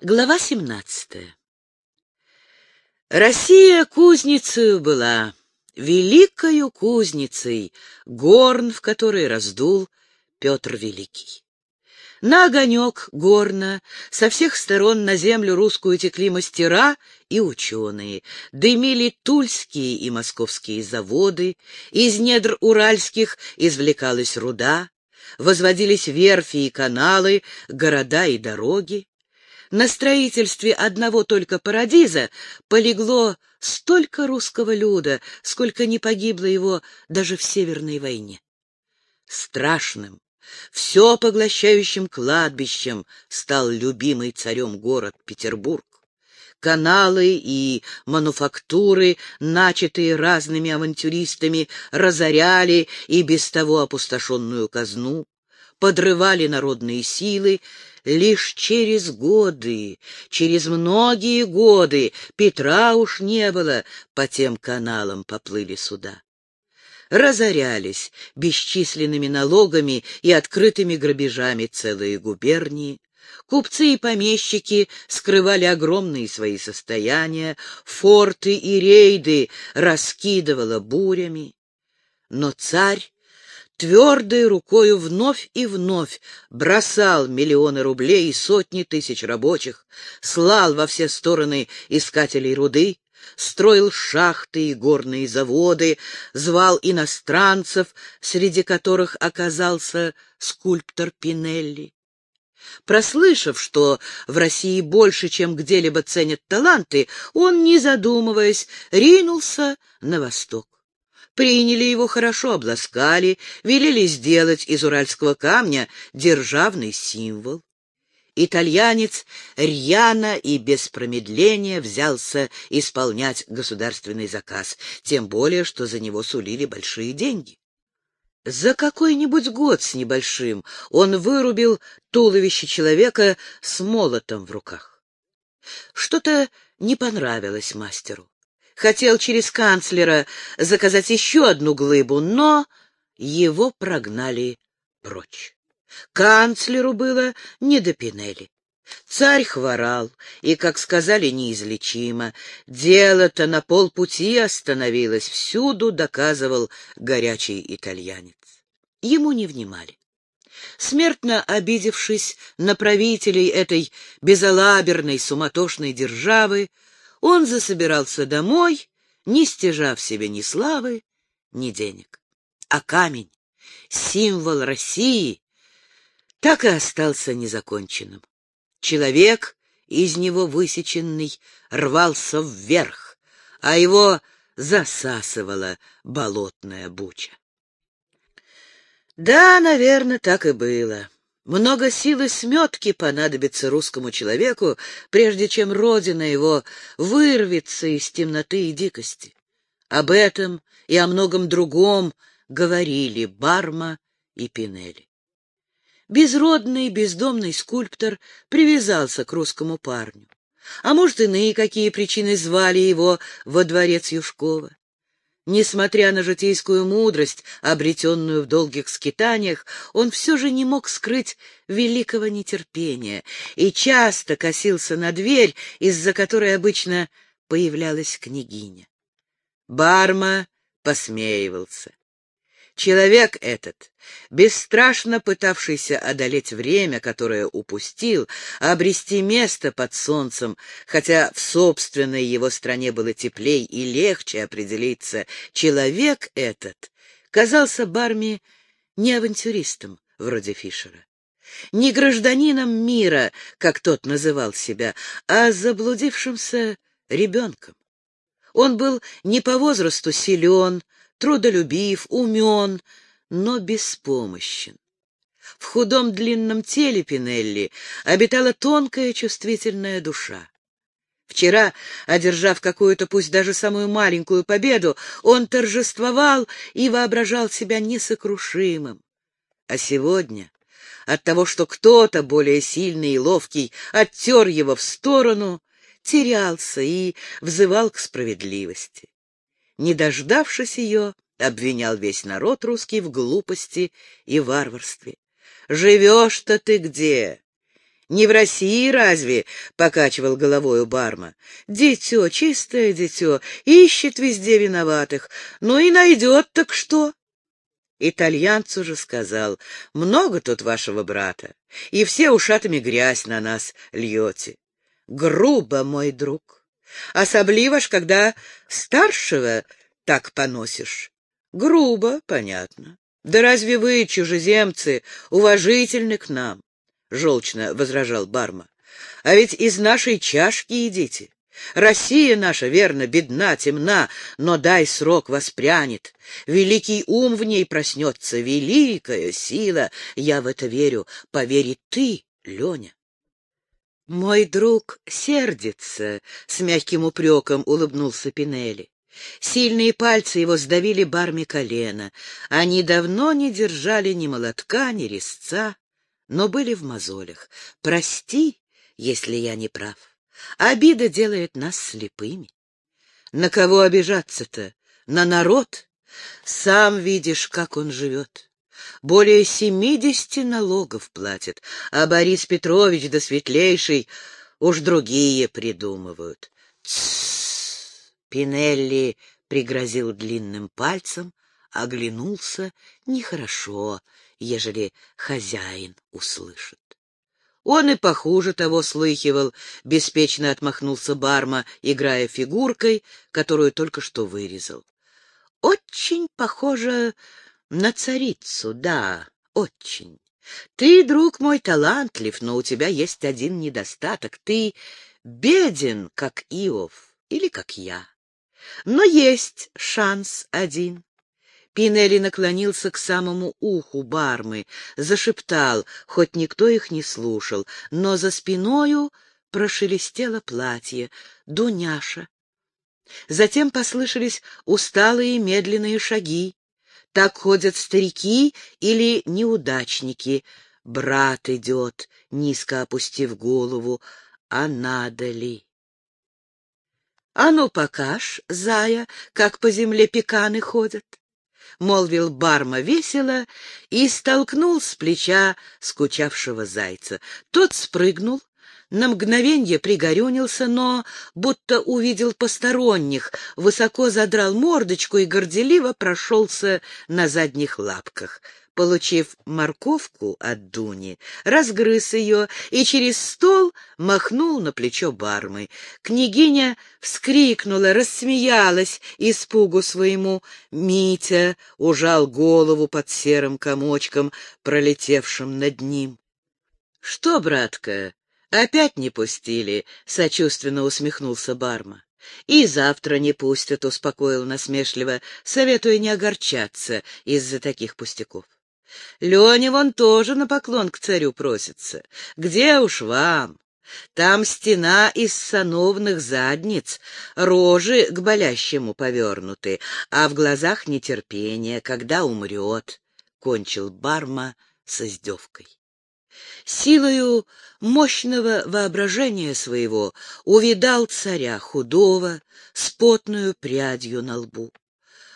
Глава семнадцатая Россия кузницею была, великою кузницей, горн, в которой раздул Петр Великий. На огонек горна со всех сторон на землю русскую текли мастера и ученые, дымили тульские и московские заводы, из недр уральских извлекалась руда, возводились верфи и каналы, города и дороги. На строительстве одного только Парадиза полегло столько русского люда, сколько не погибло его даже в Северной войне. Страшным, все поглощающим кладбищем стал любимый царем город Петербург. Каналы и мануфактуры, начатые разными авантюристами, разоряли и без того опустошенную казну, подрывали народные силы, Лишь через годы, через многие годы Петра уж не было, по тем каналам поплыли суда. Разорялись бесчисленными налогами и открытыми грабежами целые губернии. Купцы и помещики скрывали огромные свои состояния, форты и рейды раскидывало бурями. Но царь твердой рукою вновь и вновь бросал миллионы рублей и сотни тысяч рабочих, слал во все стороны искателей руды, строил шахты и горные заводы, звал иностранцев, среди которых оказался скульптор Пинелли. Прослышав, что в России больше, чем где-либо ценят таланты, он, не задумываясь, ринулся на восток. Приняли его хорошо, обласкали, велели сделать из уральского камня державный символ. Итальянец рьяно и без промедления взялся исполнять государственный заказ, тем более, что за него сулили большие деньги. За какой-нибудь год с небольшим он вырубил туловище человека с молотом в руках. Что-то не понравилось мастеру хотел через канцлера заказать еще одну глыбу, но его прогнали прочь. Канцлеру было не до Пинелли. Царь хворал, и, как сказали, неизлечимо. Дело-то на полпути остановилось, всюду доказывал горячий итальянец. Ему не внимали. Смертно обидевшись на правителей этой безалаберной, суматошной державы, он засобирался домой, не стяжав себе ни славы, ни денег. А камень, символ России, так и остался незаконченным. Человек, из него высеченный, рвался вверх, а его засасывала болотная буча. Да, наверное, так и было. Много сил и сметки понадобится русскому человеку, прежде чем родина его вырвется из темноты и дикости. Об этом и о многом другом говорили Барма и Пинелли. Безродный, бездомный скульптор привязался к русскому парню. А может, иные какие причины звали его во дворец Юшкова. Несмотря на житейскую мудрость, обретенную в долгих скитаниях, он все же не мог скрыть великого нетерпения и часто косился на дверь, из-за которой обычно появлялась княгиня. Барма посмеивался. Человек этот, бесстрашно пытавшийся одолеть время, которое упустил, обрести место под солнцем, хотя в собственной его стране было теплей и легче определиться, человек этот казался Барми не авантюристом, вроде Фишера, не гражданином мира, как тот называл себя, а заблудившимся ребенком. Он был не по возрасту силен, трудолюбив, умен, но беспомощен. В худом длинном теле Пинелли обитала тонкая чувствительная душа. Вчера, одержав какую-то, пусть даже самую маленькую победу, он торжествовал и воображал себя несокрушимым. А сегодня, от того, что кто-то более сильный и ловкий оттер его в сторону, терялся и взывал к справедливости не дождавшись ее, обвинял весь народ русский в глупости и варварстве. «Живешь-то ты где? Не в России разве? — покачивал головой у барма. Дитё, чистое дитё, ищет везде виноватых. Ну и найдет, так что? Итальянцу же сказал, много тут вашего брата, и все ушатами грязь на нас льете. Грубо, мой друг. Особливо ж, когда старшего так поносишь. Грубо, понятно. Да разве вы, чужеземцы, уважительны к нам? — желчно возражал Барма. — А ведь из нашей чашки едите. Россия наша, верно, бедна, темна, но дай срок воспрянет. Великий ум в ней проснется, великая сила. Я в это верю. Повери ты, Леня. Мой друг сердится, — с мягким упреком улыбнулся Пинелли. Сильные пальцы его сдавили барме колено. Они давно не держали ни молотка, ни резца но были в мозолях. Прости, если я не прав. Обида делает нас слепыми. На кого обижаться-то? На народ? Сам видишь, как он живет. Более семидесяти налогов платит, а Борис Петрович да Светлейший уж другие придумывают. Пинелли пригрозил длинным пальцем, оглянулся нехорошо, ежели хозяин услышит. Он и похуже того слыхивал, беспечно отмахнулся Барма, играя фигуркой, которую только что вырезал. Очень похоже на царицу, да, очень. Ты, друг мой, талантлив, но у тебя есть один недостаток. Ты беден, как Иов, или как я. Но есть шанс один. Пинелли наклонился к самому уху бармы, зашептал, хоть никто их не слушал, но за спиною прошелестело платье. «Дуняша!» Затем послышались усталые медленные шаги. Так ходят старики или неудачники. Брат идет, низко опустив голову. А надо ли? А ну, покаж, зая, как по земле пеканы ходят. — молвил Барма весело и столкнул с плеча скучавшего зайца. Тот спрыгнул, на мгновенье пригорюнился, но, будто увидел посторонних, высоко задрал мордочку и горделиво прошелся на задних лапках получив морковку от Дуни, разгрыз ее и через стол махнул на плечо бармы. Княгиня вскрикнула, рассмеялась испугу своему. Митя ужал голову под серым комочком, пролетевшим над ним. — Что, братка, опять не пустили? — сочувственно усмехнулся барма. «И завтра не пустят», — успокоил насмешливо, советуя не огорчаться из-за таких пустяков. Леня вон тоже на поклон к царю просится. Где уж вам? Там стена из сановных задниц, рожи к болящему повернуты, а в глазах нетерпение, когда умрет, — кончил Барма с издевкой. Силою мощного воображения своего увидал царя худого, с потную прядью на лбу.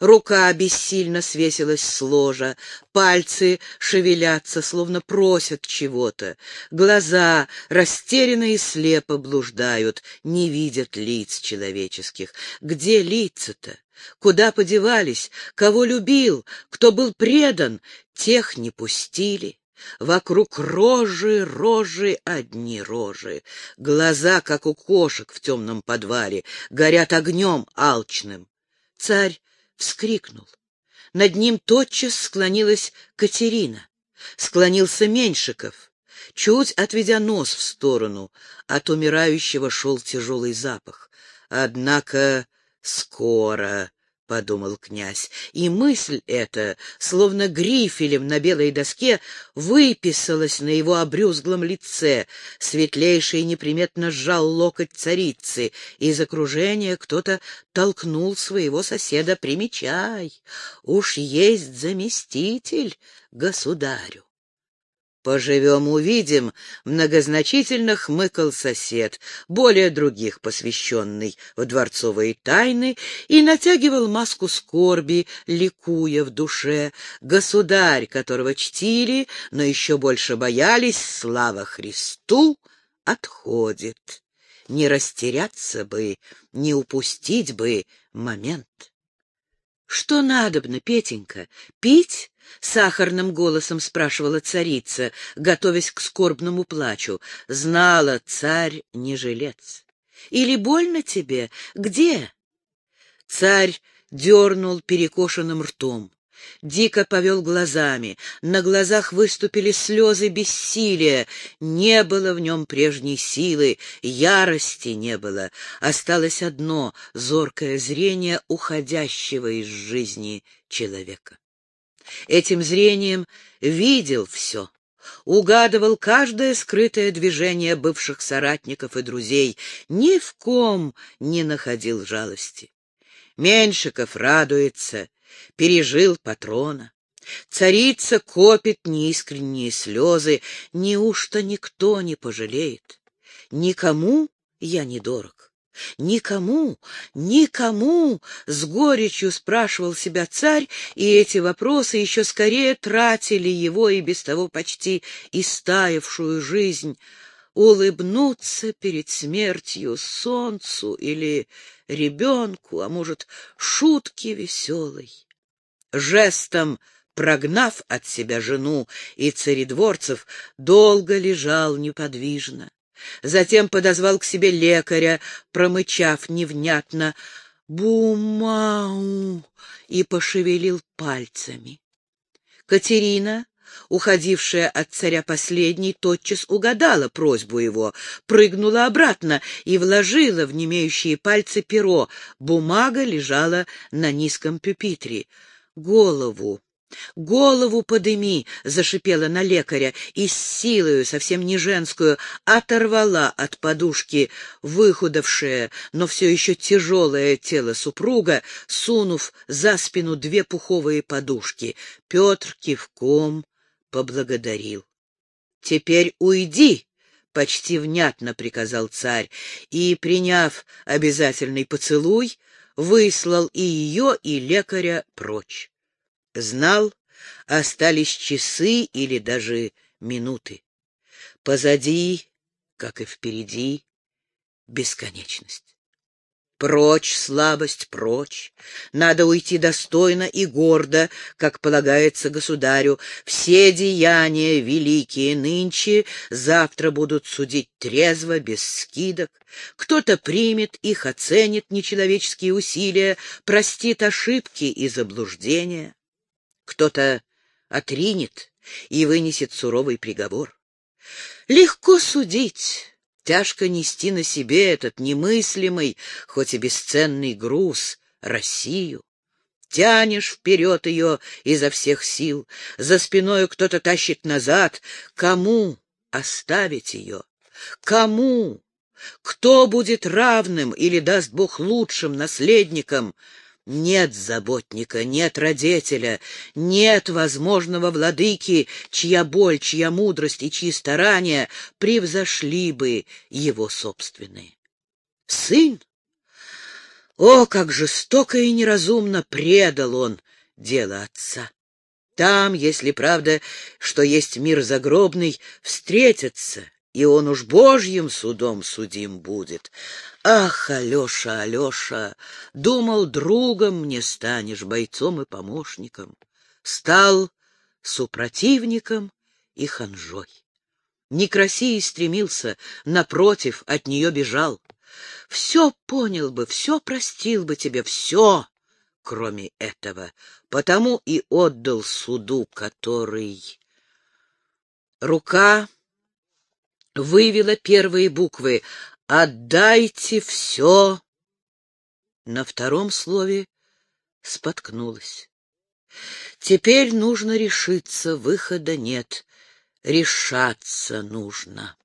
Рука бессильно свесилась с ложа, пальцы шевелятся, словно просят чего-то. Глаза растерянно и слепо блуждают, не видят лиц человеческих. Где лица-то? Куда подевались? Кого любил? Кто был предан? Тех не пустили. Вокруг рожи, рожи, одни рожи. Глаза, как у кошек в темном подвале, горят огнем алчным. Царь вскрикнул. Над ним тотчас склонилась Катерина. Склонился Меньшиков. Чуть отведя нос в сторону, от умирающего шел тяжелый запах. Однако скоро — подумал князь, и мысль эта, словно грифелем на белой доске, выписалась на его обрюзглом лице. Светлейший неприметно сжал локоть царицы. Из окружения кто-то толкнул своего соседа. «Примечай! Уж есть заместитель государю!» «Поживем, увидим», — многозначительно хмыкал сосед, более других посвященный в дворцовые тайны, и натягивал маску скорби, ликуя в душе. Государь, которого чтили, но еще больше боялись, слава Христу, отходит. Не растеряться бы, не упустить бы момент. «Что надобно, Петенька? Пить?» — сахарным голосом спрашивала царица, готовясь к скорбному плачу. Знала, царь не жилец. «Или больно тебе? Где?» Царь дернул перекошенным ртом. Дико повел глазами. На глазах выступили слезы бессилия. Не было в нем прежней силы, ярости не было. Осталось одно — зоркое зрение уходящего из жизни человека. Этим зрением видел все, угадывал каждое скрытое движение бывших соратников и друзей, ни в ком не находил жалости. Меньшиков радуется, пережил патрона. Царица копит неискренние слезы, неужто никто не пожалеет? Никому я не дорог. Никому, никому, с горечью спрашивал себя царь, и эти вопросы еще скорее тратили его и без того почти истаявшую жизнь. Улыбнуться перед смертью солнцу или ребенку, а может, шутки веселой жестом прогнав от себя жену и царедворцев, долго лежал неподвижно. Затем подозвал к себе лекаря, промычав невнятно «Бумау!» и пошевелил пальцами. Катерина, уходившая от царя последней, тотчас угадала просьбу его, прыгнула обратно и вложила в немеющие пальцы перо. Бумага лежала на низком пюпитре. «Голову! Голову подыми!» — зашипела на лекаря и с силою, совсем не женскую, оторвала от подушки выхудавшее, но все еще тяжелое тело супруга, сунув за спину две пуховые подушки. Петр кивком поблагодарил. «Теперь уйди!» — почти внятно приказал царь, и, приняв обязательный поцелуй, выслал и ее, и лекаря прочь. Знал, остались часы или даже минуты. Позади, как и впереди, бесконечность. Прочь, слабость, прочь. Надо уйти достойно и гордо, как полагается государю. Все деяния великие нынче завтра будут судить трезво, без скидок. Кто-то примет их, оценит нечеловеческие усилия, простит ошибки и заблуждения. Кто-то отринет и вынесет суровый приговор. Легко судить, Тяжко нести на себе этот немыслимый, хоть и бесценный груз, Россию. Тянешь вперед ее изо всех сил, за спиной кто-то тащит назад. Кому оставить ее? Кому? Кто будет равным или даст Бог лучшим наследником? Нет заботника, нет родителя, нет возможного владыки, чья боль, чья мудрость и чьи старания превзошли бы его собственные. Сын? О, как жестоко и неразумно предал он дело отца! Там, если правда, что есть мир загробный, встретятся, и он уж Божьим судом судим будет. Ах, Алеша, Алеша, думал, другом мне станешь, бойцом и помощником. Стал супротивником и ханжой. Не к России стремился, напротив, от нее бежал. Все понял бы, все простил бы тебе, все, кроме этого, потому и отдал суду, который... Рука вывела первые буквы «Отдайте все». На втором слове споткнулась. Теперь нужно решиться, выхода нет, решаться нужно.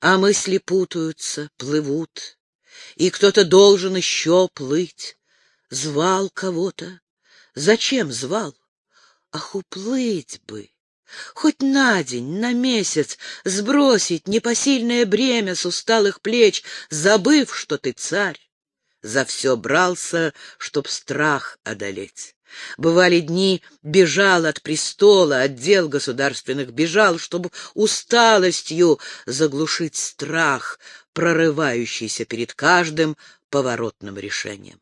А мысли путаются, плывут, и кто-то должен еще плыть. Звал кого-то. Зачем звал? Ах, уплыть бы! Хоть на день, на месяц сбросить непосильное бремя с усталых плеч, забыв, что ты царь. За все брался, чтоб страх одолеть. Бывали дни, бежал от престола, от дел государственных, бежал, чтобы усталостью заглушить страх, прорывающийся перед каждым поворотным решением.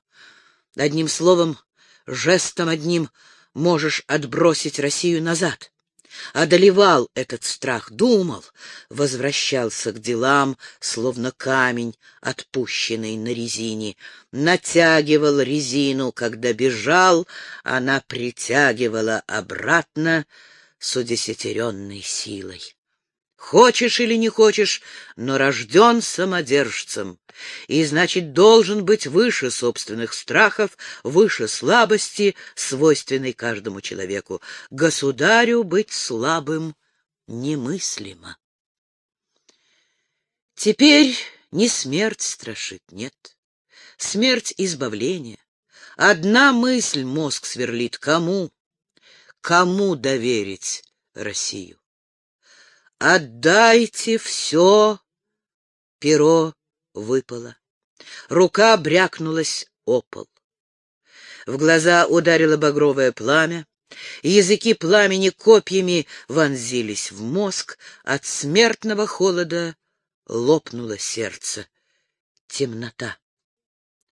Одним словом, жестом одним можешь отбросить Россию назад одолевал этот страх, думал, возвращался к делам, словно камень, отпущенный на резине, натягивал резину, когда бежал, она притягивала обратно с удесятеренной силой. Хочешь или не хочешь, но рожден самодержцем, и, значит, должен быть выше собственных страхов, выше слабости, свойственной каждому человеку. Государю быть слабым немыслимо. Теперь не смерть страшит, нет. Смерть избавления. Одна мысль мозг сверлит. Кому? Кому доверить Россию? «Отдайте все!» Перо выпало. Рука брякнулась о пол. В глаза ударило багровое пламя. Языки пламени копьями вонзились в мозг. От смертного холода лопнуло сердце. Темнота.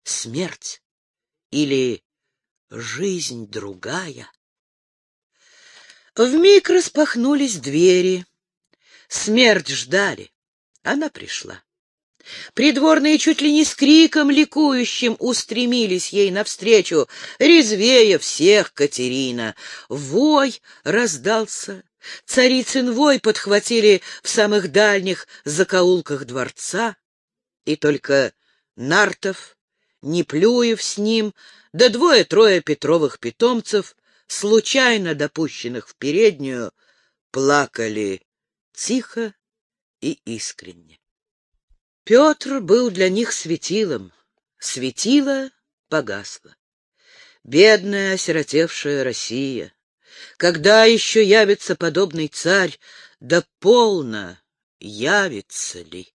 Смерть или жизнь другая? Вмиг распахнулись двери. Смерть ждали. Она пришла. Придворные чуть ли не с криком ликующим устремились ей навстречу. Резвее всех Катерина. Вой раздался. Царицын вой подхватили в самых дальних закоулках дворца. И только Нартов, Неплюев с ним, да двое-трое Петровых питомцев, случайно допущенных в переднюю, плакали тихо и искренне. Петр был для них светилом, светило погасло. Бедная осиротевшая Россия! Когда еще явится подобный царь, да полно явится ли?